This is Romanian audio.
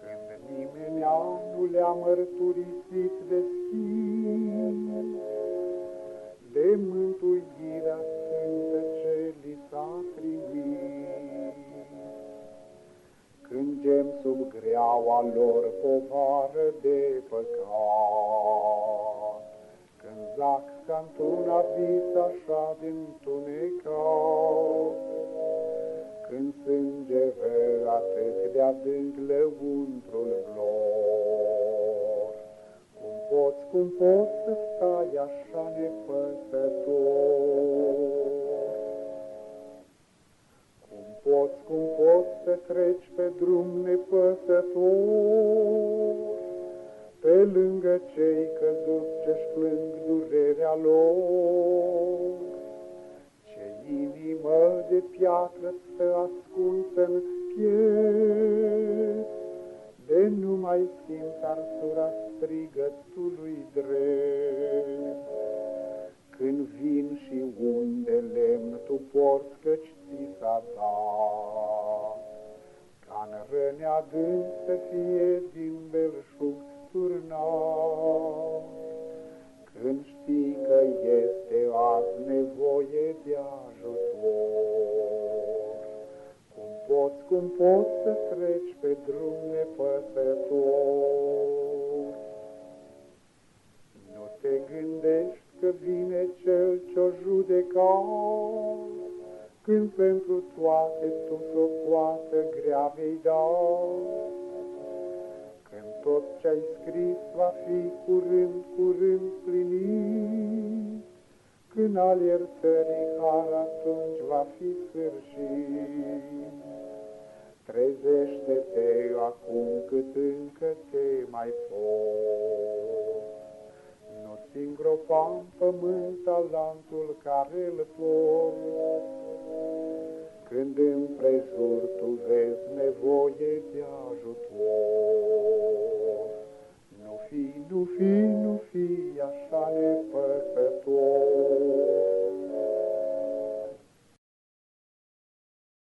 Când nimenea nu le-a mărturisit deschis, De mântuirea sfântă ce li s-a primit. Când gem sub greaua lor povară de păcat, Când zac ca-ntun abis așa din tunecat, de adânc lăuntrul lor. Cum poți, cum poți să stai așa nepăsător? Cum poți, cum poți să treci pe drum nepăsător? Pe lângă cei căzuți ce-și plâng durerea lor, inimă de piatră să ascunsă-n piept, de nu mai simt arsura strigătului drept. Când vin și unde lemn tu porți, căci ți s-a dat, ca-n răni adânc să fie din belșug turnat. Când știi că este azi nevoie cum poți să treci pe drum nepăsător? Nu te gândești că vine Cel ce-o judeca, Când pentru toate tu socoată grea vei da, tot ce-ai scris va fi curând, curând plinit. Când al iertării har atunci va fi sfârșit. Trezește-te acum cât încă te mai poți. Nu-ți îngropa în pământ talentul care-l poți. Când împrejur tu vezi nevoie de ajutor. Nu fi, nu fi, nu fi așa nepăsător.